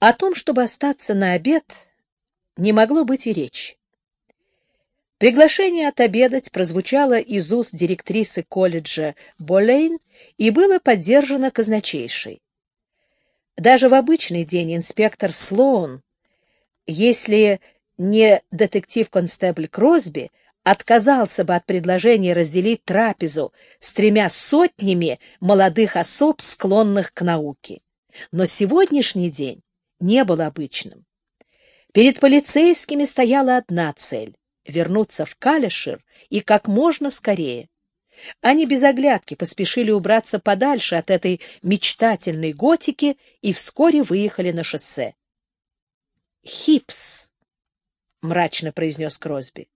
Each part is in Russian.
О том, чтобы остаться на обед, не могло быть и речи. Приглашение отобедать прозвучало из уст директрисы колледжа Болейн и было поддержано казначейшей. Даже в обычный день инспектор Слоун, если не детектив-констебль Кросби, отказался бы от предложения разделить трапезу с тремя сотнями молодых особ, склонных к науке. Но сегодняшний день не был обычным. Перед полицейскими стояла одна цель — вернуться в Калишир и как можно скорее. Они без оглядки поспешили убраться подальше от этой мечтательной готики и вскоре выехали на шоссе. «Хипс», — мрачно произнес Кросби.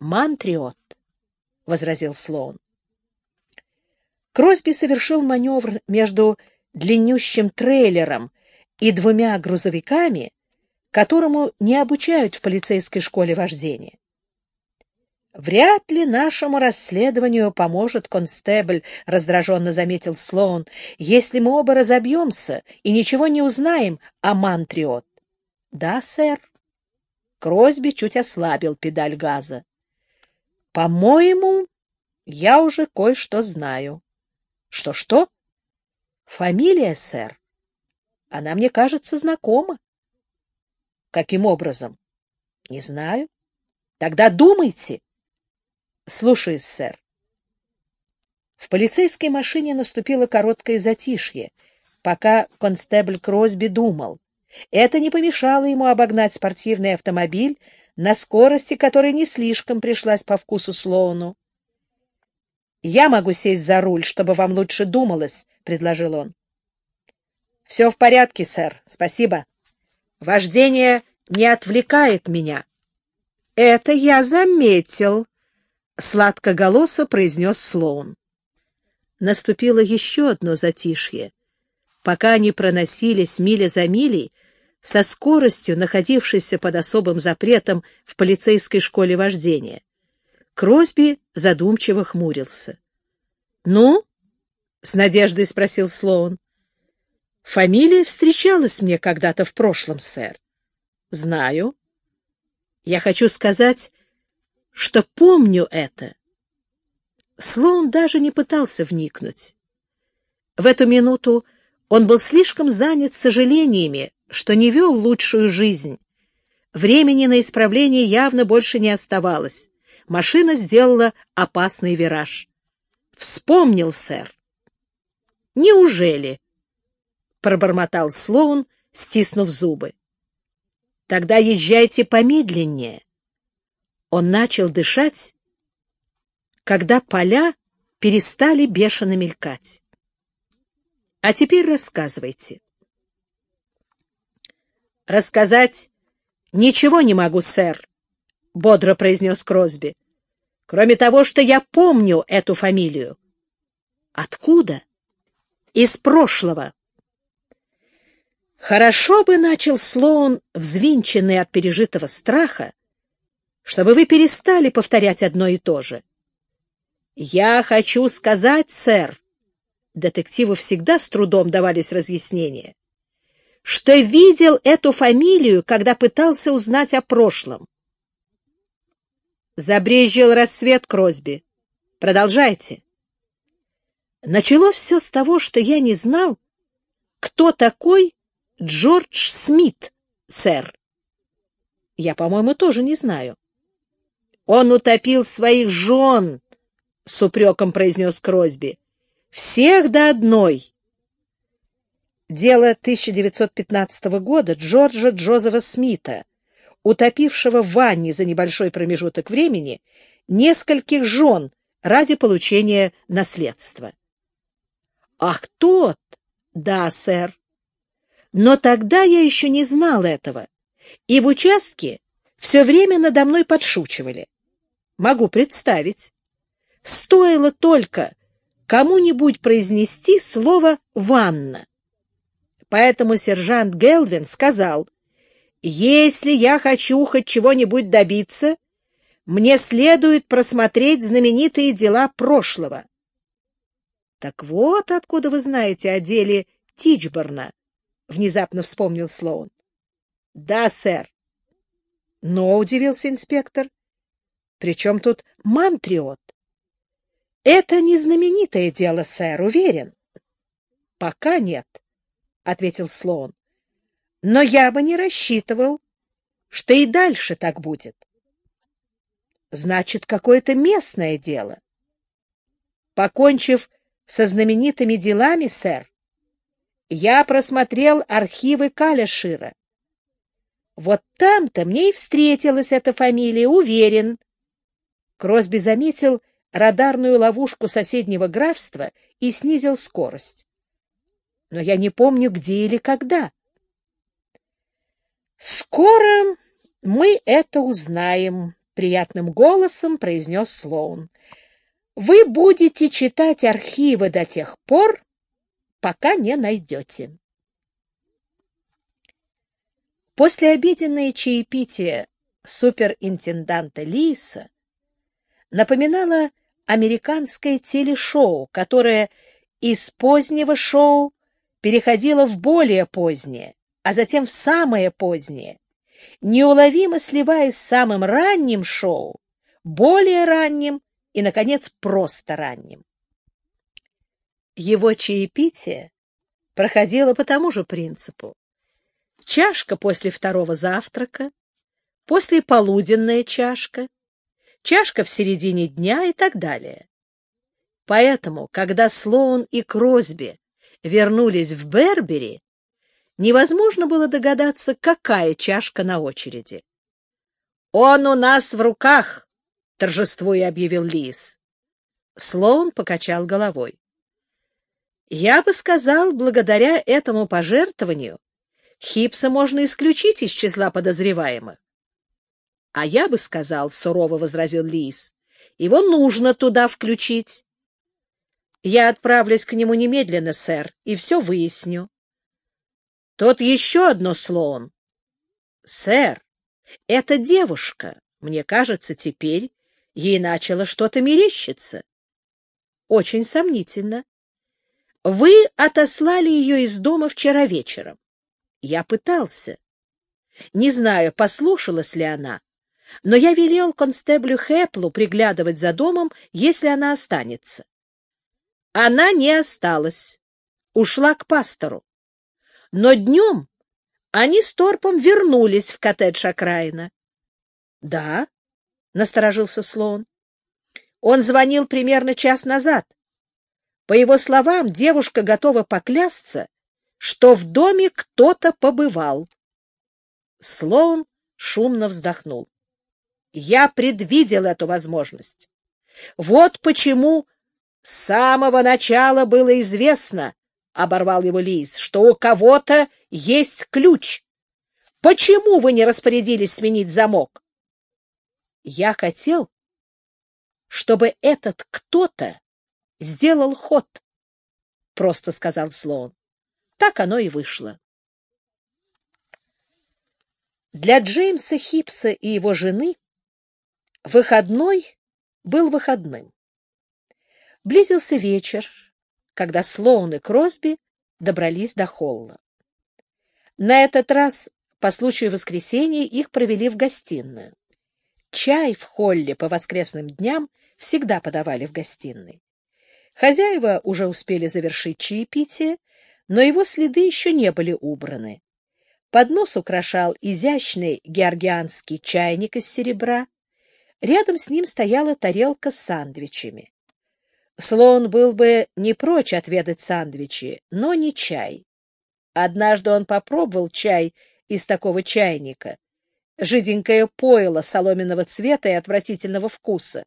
«Мантриот», — возразил Слоун. Кросби совершил маневр между длиннющим трейлером и двумя грузовиками, которому не обучают в полицейской школе вождения. «Вряд ли нашему расследованию поможет констебль», — раздраженно заметил Слоун, «если мы оба разобьемся и ничего не узнаем о Мантриот». «Да, сэр». Кросби чуть ослабил педаль газа. По-моему, я уже кое-что знаю. Что-что? Фамилия, сэр. Она мне кажется знакома. Каким образом? Не знаю. Тогда думайте. Слушаюсь, сэр. В полицейской машине наступило короткое затишье, пока констебль Кросби думал. Это не помешало ему обогнать спортивный автомобиль, на скорости, которая не слишком пришлась по вкусу Слоуну. «Я могу сесть за руль, чтобы вам лучше думалось», — предложил он. «Все в порядке, сэр, спасибо. Вождение не отвлекает меня». «Это я заметил», — сладкоголосо произнес Слоун. Наступило еще одно затишье. Пока они проносились миля за милей, со скоростью, находившейся под особым запретом в полицейской школе вождения. Кросби задумчиво хмурился. — Ну? — с надеждой спросил Слоун. — Фамилия встречалась мне когда-то в прошлом, сэр. — Знаю. Я хочу сказать, что помню это. Слоун даже не пытался вникнуть. В эту минуту он был слишком занят сожалениями что не вел лучшую жизнь. Времени на исправление явно больше не оставалось. Машина сделала опасный вираж. «Вспомнил, сэр». «Неужели?» — пробормотал Слоун, стиснув зубы. «Тогда езжайте помедленнее». Он начал дышать, когда поля перестали бешено мелькать. «А теперь рассказывайте». Рассказать ничего не могу, сэр, — бодро произнес Кросби. — Кроме того, что я помню эту фамилию. — Откуда? — Из прошлого. Хорошо бы начал Слоун, взвинченный от пережитого страха, чтобы вы перестали повторять одно и то же. Я хочу сказать, сэр, детективу всегда с трудом давались разъяснения, что видел эту фамилию, когда пытался узнать о прошлом. Забрезжил рассвет Кросби. Продолжайте. Начало все с того, что я не знал, кто такой Джордж Смит, сэр. Я, по-моему, тоже не знаю. Он утопил своих жен, — с упреком произнес Кросби. Всех до одной. Дело 1915 года Джорджа Джозефа Смита, утопившего в ванне за небольшой промежуток времени нескольких жен ради получения наследства. «Ах, тот! Да, сэр. Но тогда я еще не знал этого, и в участке все время надо мной подшучивали. Могу представить. Стоило только кому-нибудь произнести слово «ванна», Поэтому сержант Гелвин сказал, «Если я хочу хоть чего-нибудь добиться, мне следует просмотреть знаменитые дела прошлого». Так вот откуда вы знаете о деле Тичборна, внезапно вспомнил Слоун. — Да, сэр. — Но, — удивился инспектор, — при чем тут мантриот? — Это не знаменитое дело, сэр, уверен. — Пока нет, — ответил Слоун. — Но я бы не рассчитывал, что и дальше так будет. — Значит, какое-то местное дело. Покончив со знаменитыми делами, сэр, я просмотрел архивы Калешира. Вот там-то мне и встретилась эта фамилия, уверен. Кросби заметил радарную ловушку соседнего графства и снизил скорость. Но я не помню, где или когда. «Скоро мы это узнаем», — приятным голосом произнес Слоун. «Вы будете читать архивы до тех пор, пока не найдете». После обеденное чаепитие суперинтенданта Лиса напоминало американское телешоу, которое из позднего шоу переходило в более позднее, а затем в самое позднее, неуловимо сливаясь с самым ранним шоу, более ранним и, наконец, просто ранним. Его чаепитие проходило по тому же принципу. Чашка после второго завтрака, после полуденная чашка, чашка в середине дня и так далее. Поэтому, когда Слоун и Кросби вернулись в Бербери, невозможно было догадаться, какая чашка на очереди. «Он у нас в руках!» — торжествуя объявил Лис. Слоун покачал головой. «Я бы сказал, благодаря этому пожертвованию Хипса можно исключить из числа подозреваемых. — А я бы сказал, — сурово возразил Лис, — его нужно туда включить. — Я отправлюсь к нему немедленно, сэр, и все выясню. Тут еще одно слон. — Сэр, эта девушка, мне кажется, теперь ей начало что-то мерещиться. — Очень сомнительно. Вы отослали ее из дома вчера вечером. Я пытался. Не знаю, послушалась ли она, но я велел констеблю Хэплу приглядывать за домом, если она останется. Она не осталась, ушла к пастору. Но днем они с Торпом вернулись в коттедж окраина. — Да, — насторожился Слоун. Он звонил примерно час назад. По его словам, девушка готова поклясться, что в доме кто-то побывал. Слоун шумно вздохнул. Я предвидел эту возможность. Вот почему с самого начала было известно, — оборвал его Лиз, — что у кого-то есть ключ. Почему вы не распорядились сменить замок? Я хотел, чтобы этот кто-то сделал ход, — просто сказал Слоун. Так оно и вышло. Для Джеймса Хипса и его жены выходной был выходным. Близился вечер, когда Слоун и Кросби добрались до холла. На этот раз, по случаю воскресенья, их провели в гостиную. Чай в холле по воскресным дням всегда подавали в гостиной. Хозяева уже успели завершить чаепитие, но его следы еще не были убраны. Поднос украшал изящный георгианский чайник из серебра. Рядом с ним стояла тарелка с сандвичами. Слоун был бы не прочь отведать сандвичи, но не чай. Однажды он попробовал чай из такого чайника, жиденькое пойло соломенного цвета и отвратительного вкуса,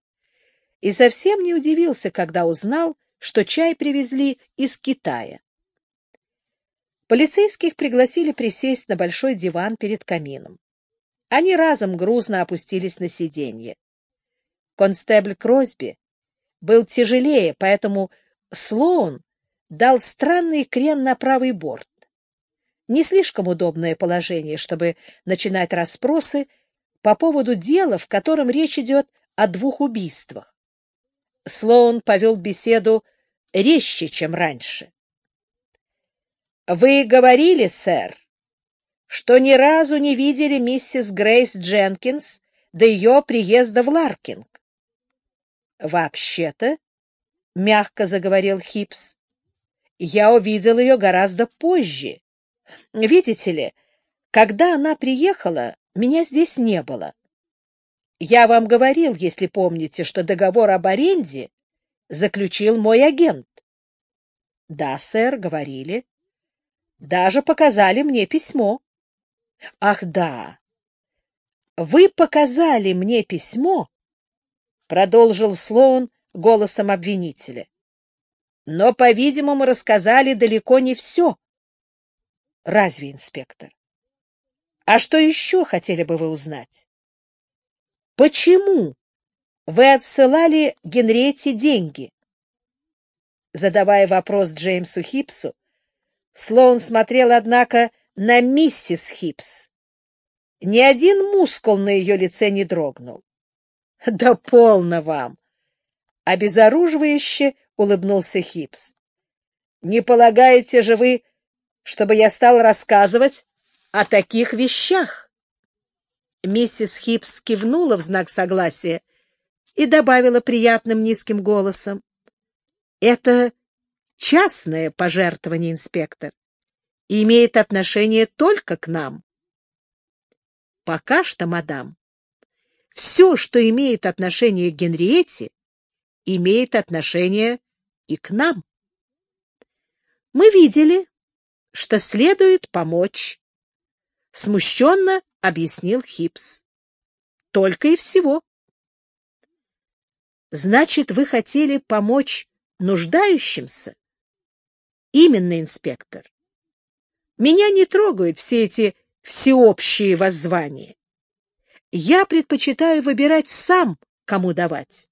и совсем не удивился, когда узнал, что чай привезли из Китая. Полицейских пригласили присесть на большой диван перед камином. Они разом грузно опустились на сиденье. Констебль Кросби был тяжелее, поэтому Слоун дал странный крен на правый борт. Не слишком удобное положение, чтобы начинать расспросы по поводу дела, в котором речь идет о двух убийствах. Слоун повел беседу резче, чем раньше. Вы говорили, сэр, что ни разу не видели миссис Грейс Дженкинс до ее приезда в Ларкинг. Вообще-то, — мягко заговорил Хипс, — я увидел ее гораздо позже. Видите ли, когда она приехала, меня здесь не было. Я вам говорил, если помните, что договор об аренде заключил мой агент. — Да, сэр, говорили. Даже показали мне письмо. — Ах, да. Вы показали мне письмо, — продолжил Слоун голосом обвинителя. Но, по-видимому, рассказали далеко не все. Разве, инспектор? А что еще хотели бы вы узнать? Почему вы отсылали Генриетте деньги? Задавая вопрос Джеймсу Хипсу, Слоун смотрел, однако, на миссис Хипс. Ни один мускул на ее лице не дрогнул. — Да полно вам! — обезоруживающе улыбнулся Хипс. — Не полагаете же вы, чтобы я стал рассказывать о таких вещах? Миссис Хипс кивнула в знак согласия и добавила приятным низким голосом. — Это частное пожертвование, инспектор, и имеет отношение только к нам. Пока что, мадам, все, что имеет отношение к Генриете, имеет отношение и к нам. Мы видели, что следует помочь. Смущенно объяснил Хипс. Только и всего. Значит, вы хотели помочь нуждающимся? Именно, инспектор. Меня не трогают все эти всеобщие воззвания. Я предпочитаю выбирать сам, кому давать.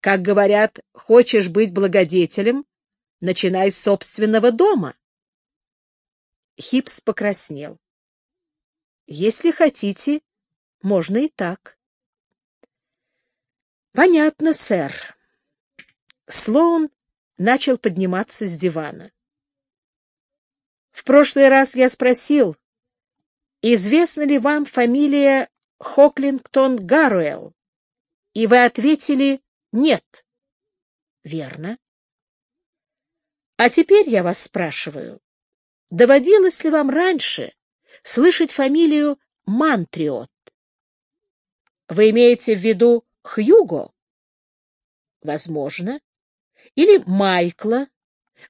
Как говорят, хочешь быть благодетелем, начинай с собственного дома. Хипс покраснел. Если хотите, можно и так. Понятно, сэр. Слоун начал подниматься с дивана. В прошлый раз я спросил, известна ли вам фамилия Хоклингтон Гаруэлл, и вы ответили «нет». Верно. А теперь я вас спрашиваю, доводилось ли вам раньше слышать фамилию Мантриот? Вы имеете в виду Хьюго? Возможно. Или Майкла.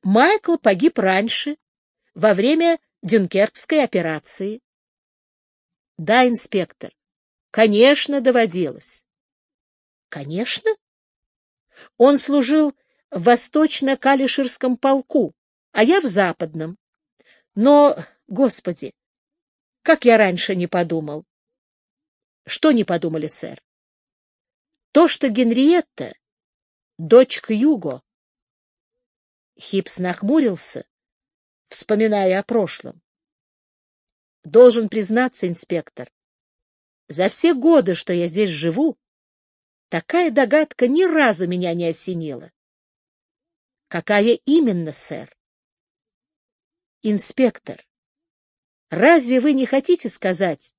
Майкл погиб раньше, во время Дюнкеркской операции. Да, инспектор, конечно, доводилось. Конечно. Он служил в Восточно-Калиширском полку, а я в Западном. Но, господи, как я раньше не подумал. Что не подумали, сэр? То, что Генриетта — дочь Юго. Хипс нахмурился вспоминая о прошлом. Должен признаться, инспектор, за все годы, что я здесь живу, такая догадка ни разу меня не осенила. Какая именно, сэр? Инспектор, разве вы не хотите сказать,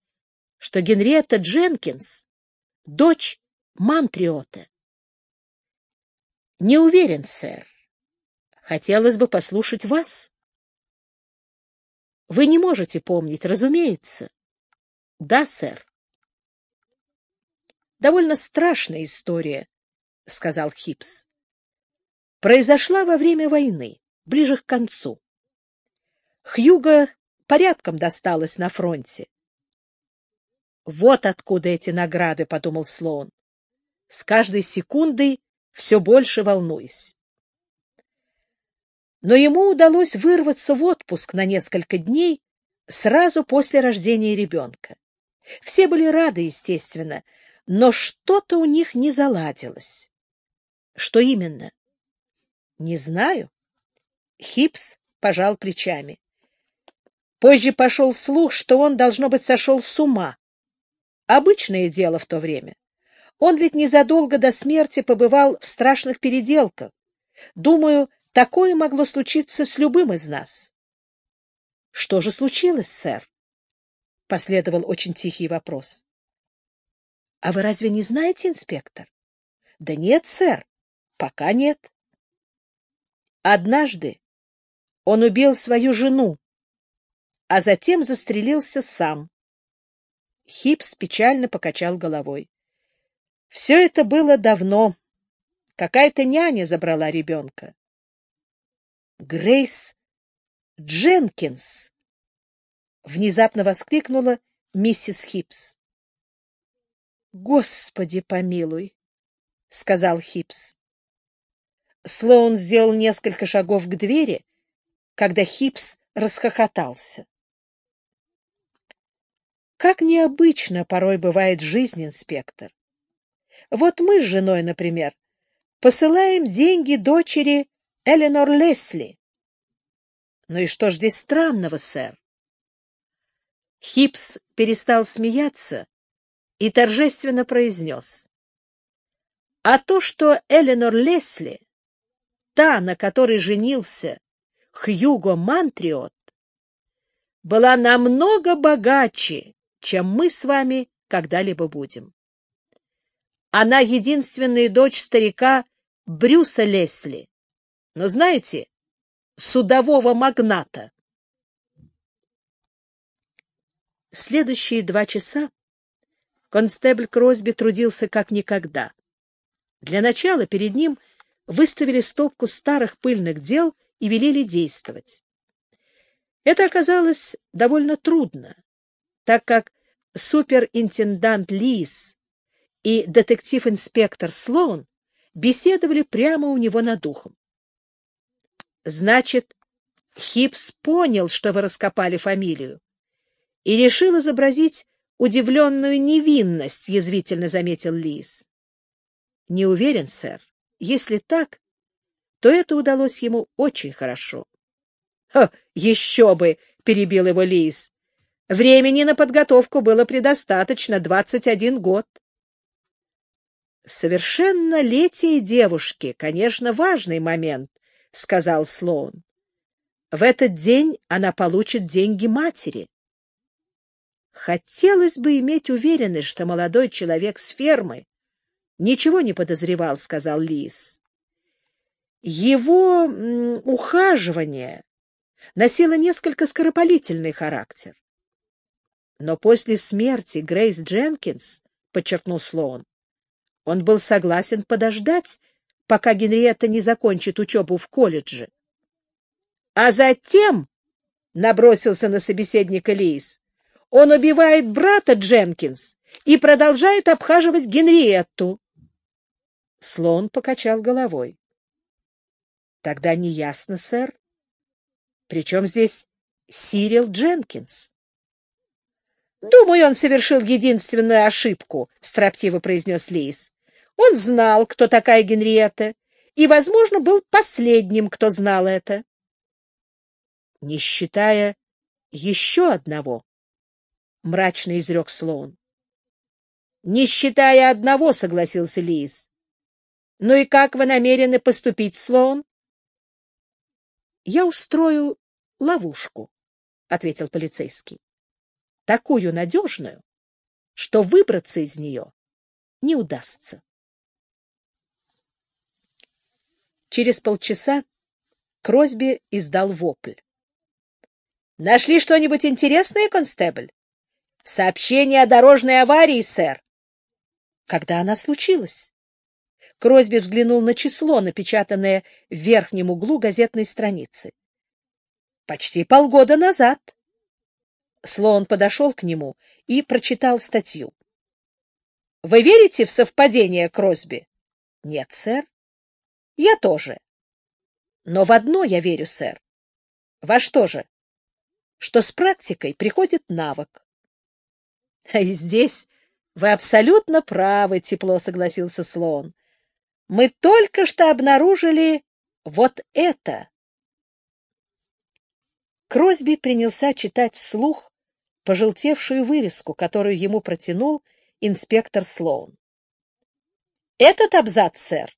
что Генриетта Дженкинс — дочь Мантриота? Не уверен, сэр. Хотелось бы послушать вас. Вы не можете помнить, разумеется. Да, сэр. Довольно страшная история, сказал Хипс. Произошла во время войны, ближе к концу. Хьюго порядком досталось на фронте. Вот откуда эти награды, подумал Слоун. С каждой секундой все больше волнуясь но ему удалось вырваться в отпуск на несколько дней сразу после рождения ребенка. Все были рады, естественно, но что-то у них не заладилось. Что именно? Не знаю. Хипс пожал плечами. Позже пошел слух, что он, должно быть, сошел с ума. Обычное дело в то время. Он ведь незадолго до смерти побывал в страшных переделках. Думаю, Такое могло случиться с любым из нас. — Что же случилось, сэр? — последовал очень тихий вопрос. — А вы разве не знаете, инспектор? — Да нет, сэр, пока нет. Однажды он убил свою жену, а затем застрелился сам. Хипс печально покачал головой. Все это было давно. Какая-то няня забрала ребенка. Грейс Дженкинс! Внезапно воскликнула миссис Хипс. Господи помилуй! — сказал Хипс. Слоун сделал несколько шагов к двери, когда Хипс расхохотался. Как необычно порой бывает жизнь, инспектор. Вот мы с женой, например, посылаем деньги дочери Эленор Лесли. Ну и что ж здесь странного, сэр? Хипс перестал смеяться и торжественно произнес. А то, что Эленор Лесли та, на которой женился Хьюго Мантриот, была намного богаче, чем мы с вами когда-либо будем. Она единственная дочь старика Брюса Лесли, но, знаете, судового магната. Следующие два часа констебль Кросби трудился как никогда. Для начала перед ним — выставили стопку старых пыльных дел и велели действовать. Это оказалось довольно трудно, так как суперинтендант Лис и детектив-инспектор Слоун беседовали прямо у него над ухом. Значит, Хипс понял, что вы раскопали фамилию, и решил изобразить удивленную невинность, язвительно заметил Лис. Не уверен, сэр. Если так, то это удалось ему очень хорошо. — Еще бы! — перебил его Лис. — Времени на подготовку было предостаточно, двадцать один год. — Совершеннолетие девушки, конечно, важный момент, — сказал Слоун. В этот день она получит деньги матери. Хотелось бы иметь уверенность, что молодой человек с фермы Ничего не подозревал, — сказал Лис. Его ухаживание носило несколько скоропалительный характер. Но после смерти Грейс Дженкинс, — подчеркнул Слоун, — он был согласен подождать, пока Генриетта не закончит учебу в колледже. А затем, — набросился на собеседника Лис, — он убивает брата Дженкинс и продолжает обхаживать Генриетту. Слон покачал головой. — Тогда неясно, сэр. Причем здесь Сирил Дженкинс? — Думаю, он совершил единственную ошибку, — строптиво произнес Лис. Он знал, кто такая Генриетта, и, возможно, был последним, кто знал это. — Не считая еще одного, — мрачно изрек Слоун. — Не считая одного, — согласился Лис. Ну и как вы намерены поступить, Слоун? — Я устрою ловушку, — ответил полицейский. — Такую надежную, что выбраться из нее не удастся. Через полчаса Кросби издал вопль. — Нашли что-нибудь интересное, констебль? — Сообщение о дорожной аварии, сэр. — Когда она случилась? Кросби взглянул на число, напечатанное в верхнем углу газетной страницы. «Почти полгода назад». Слоун подошел к нему и прочитал статью. «Вы верите в совпадение, Кросби?» «Нет, сэр». «Я тоже». «Но в одно я верю, сэр». «Во что же?» «Что с практикой приходит навык». «А и здесь вы абсолютно правы», — тепло согласился Слоун мы только что обнаружили вот это. Кросби принялся читать вслух пожелтевшую вырезку, которую ему протянул инспектор Слоун. Этот абзац, сэр.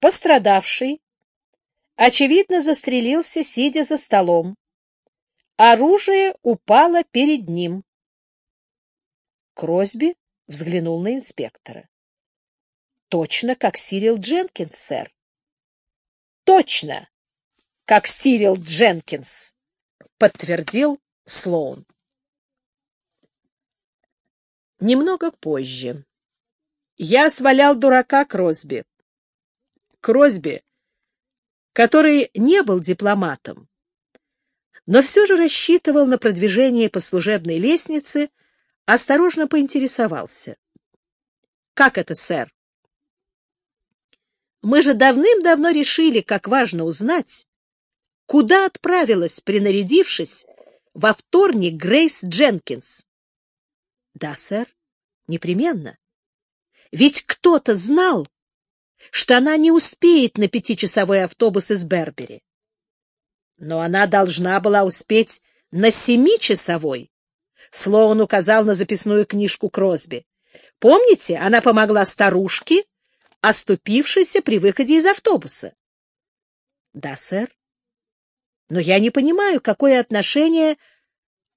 Пострадавший очевидно, застрелился, сидя за столом. Оружие упало перед ним. Кросби взглянул на инспектора. — Точно, как Сирил Дженкинс, сэр. — Точно, как Сирил Дженкинс, — подтвердил Слоун. Немного позже. Я свалял дурака Кросби. Кросби, который не был дипломатом, но все же рассчитывал на продвижение по служебной лестнице, осторожно поинтересовался. — Как это, сэр? Мы же давным-давно решили, как важно узнать, куда отправилась, принарядившись, во вторник Грейс Дженкинс. — Да, сэр, непременно. Ведь кто-то знал, что она не успеет на пятичасовой автобус из Бербери. Но она должна была успеть на семичасовой. Слоун указал на записную книжку Кросби. Помните, она помогла старушке, оступившейся при выходе из автобуса? — Да, сэр. Но я не понимаю, какое отношение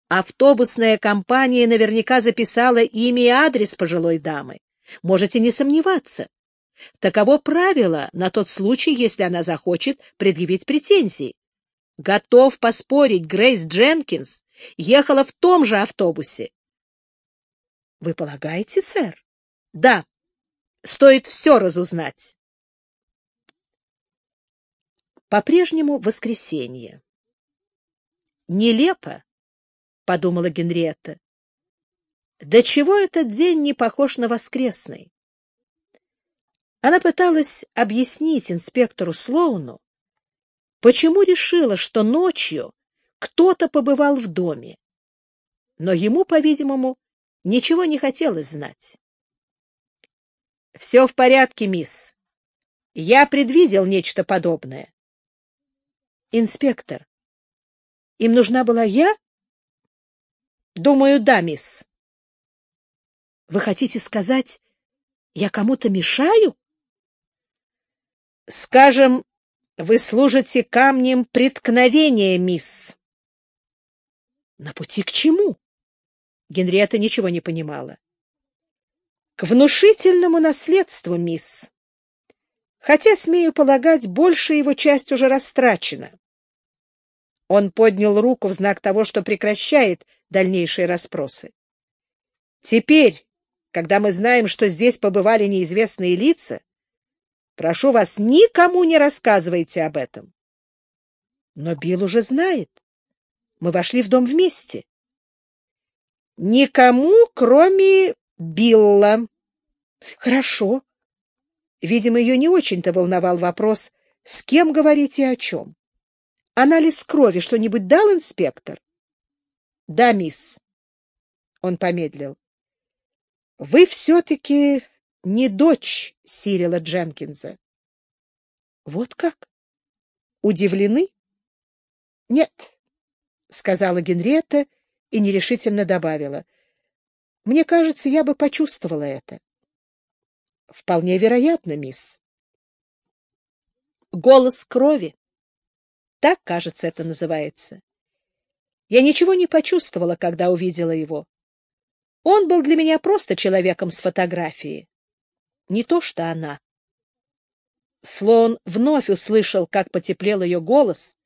автобусная компания наверняка записала имя и адрес пожилой дамы. Можете не сомневаться. Таково правило на тот случай, если она захочет предъявить претензии. Готов поспорить, Грейс Дженкинс ехала в том же автобусе. — Вы полагаете, сэр? — Да. Стоит все разузнать. По-прежнему воскресенье. Нелепо, — подумала Генриетта. До чего этот день не похож на воскресный? Она пыталась объяснить инспектору Слоуну, почему решила, что ночью кто-то побывал в доме. Но ему, по-видимому, ничего не хотелось знать. — Все в порядке, мисс. Я предвидел нечто подобное. — Инспектор, им нужна была я? — Думаю, да, мисс. — Вы хотите сказать, я кому-то мешаю? — Скажем, вы служите камнем преткновения, мисс. — На пути к чему? Генриетта ничего не понимала. — К внушительному наследству, мисс. Хотя, смею полагать, большая его часть уже растрачена. Он поднял руку в знак того, что прекращает дальнейшие расспросы. Теперь, когда мы знаем, что здесь побывали неизвестные лица, прошу вас, никому не рассказывайте об этом. Но Билл уже знает. Мы вошли в дом вместе. Никому, кроме Билла. Хорошо. Видимо, ее не очень-то волновал вопрос, с кем говорить и о чем. Анализ крови что-нибудь дал инспектор? — Да, мисс. Он помедлил. — Вы все-таки не дочь Сирила Дженкинса. — Вот как? Удивлены? — Нет, — сказала Генриетта и нерешительно добавила. — Мне кажется, я бы почувствовала это. — Вполне вероятно, мисс. Голос крови так, кажется, это называется. Я ничего не почувствовала, когда увидела его. Он был для меня просто человеком с фотографии. Не то что она. Слон вновь услышал, как потеплел ее голос,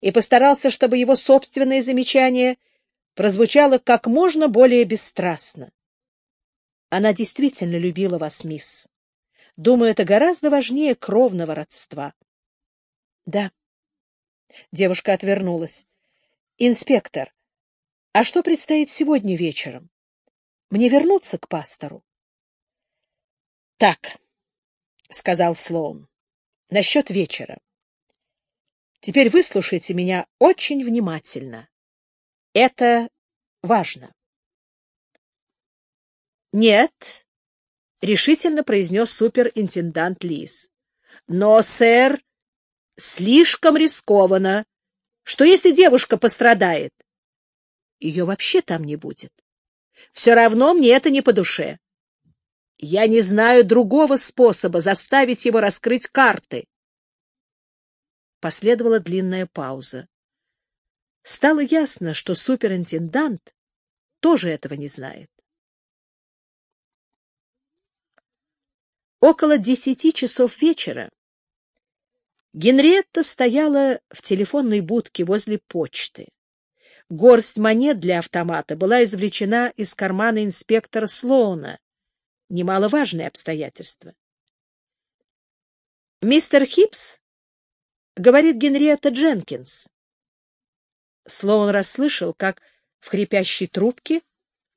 и постарался, чтобы его собственное замечание прозвучало как можно более бесстрастно. Она действительно любила вас, мисс. Думаю, это гораздо важнее кровного родства. Да, Девушка отвернулась. — Инспектор, а что предстоит сегодня вечером? Мне вернуться к пастору? — Так, — сказал Слоун, — насчет вечера. Теперь выслушайте меня очень внимательно. Это важно. — Нет, — решительно произнес суперинтендант Лис. — Но, сэр, слишком рискованно. Что если девушка пострадает? Ее вообще там не будет. Все равно мне это не по душе. Я не знаю другого способа заставить его раскрыть карты. Последовала длинная пауза. Стало ясно, что суперинтендант тоже этого не знает. Около десяти часов вечера Генриетта стояла в телефонной будке возле почты. Горсть монет для автомата была извлечена из кармана инспектора Слоуна. Немаловажное обстоятельство. «Мистер Хипс?» — говорит Генриетта Дженкинс. Слоун расслышал, как в хрипящей трубке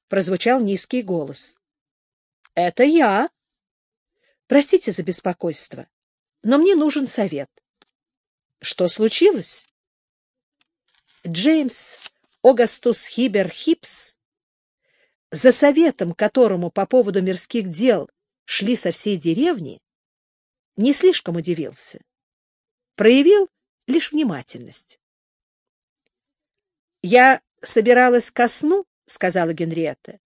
прозвучал низкий голос. — Это я. Простите за беспокойство, но мне нужен совет. Что случилось? Джеймс Огастус Хибер Хипс, за советом которому по поводу мирских дел шли со всей деревни, не слишком удивился. Проявил лишь внимательность. «Я собиралась ко сну», — сказала Генриетта,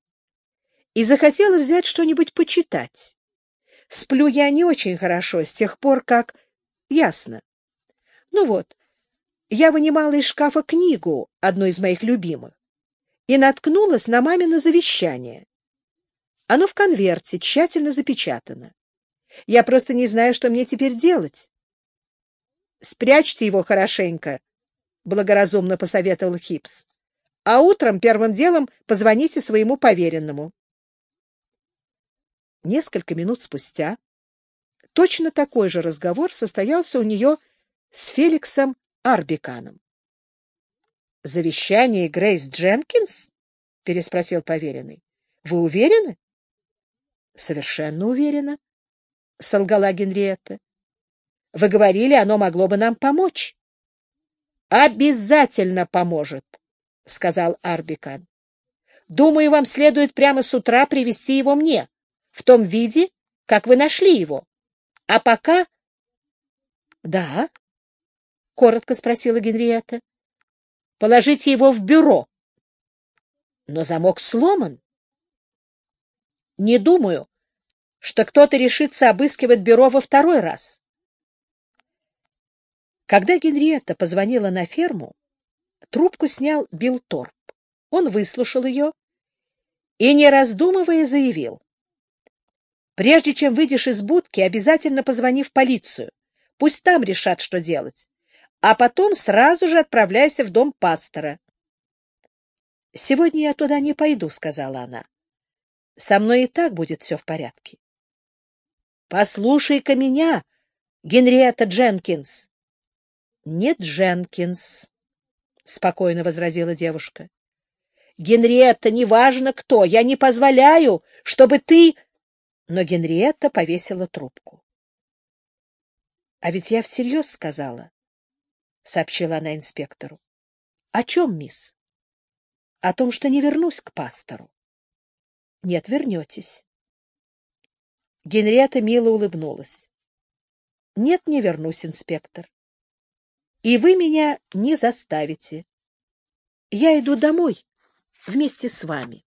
— «и захотела взять что-нибудь почитать. Сплю я не очень хорошо с тех пор, как... Ясно. Ну вот, я вынимала из шкафа книгу, одну из моих любимых, и наткнулась на мамино завещание. Оно в конверте, тщательно запечатано. Я просто не знаю, что мне теперь делать. — Спрячьте его хорошенько, — благоразумно посоветовал Хипс. — А утром первым делом позвоните своему поверенному. Несколько минут спустя точно такой же разговор состоялся у нее с Феликсом Арбиканом. — Завещание Грейс Дженкинс? — переспросил поверенный. — Вы уверены? — Совершенно уверена, — солгала Генриетта. — Вы говорили, оно могло бы нам помочь. — Обязательно поможет, — сказал Арбикан. — Думаю, вам следует прямо с утра привести его мне, в том виде, как вы нашли его. А пока... — Да, — коротко спросила Генриетта. — Положите его в бюро. Но замок сломан. Не думаю, что кто-то решится обыскивать бюро во второй раз. Когда Генриетта позвонила на ферму, трубку снял Билл Торп. Он выслушал ее и, не раздумывая, заявил. «Прежде чем выйдешь из будки, обязательно позвони в полицию. Пусть там решат, что делать а потом сразу же отправляйся в дом пастора. — Сегодня я туда не пойду, — сказала она. — Со мной и так будет все в порядке. — Послушай-ка меня, Генриетта Дженкинс. — Не Дженкинс, — спокойно возразила девушка. — Генриетта, неважно кто, я не позволяю, чтобы ты... Но Генриетта повесила трубку. — А ведь я всерьез сказала. — сообщила она инспектору. — О чем, мисс? — О том, что не вернусь к пастору. — Нет, вернетесь. Генриетта мило улыбнулась. — Нет, не вернусь, инспектор. И вы меня не заставите. Я иду домой вместе с вами.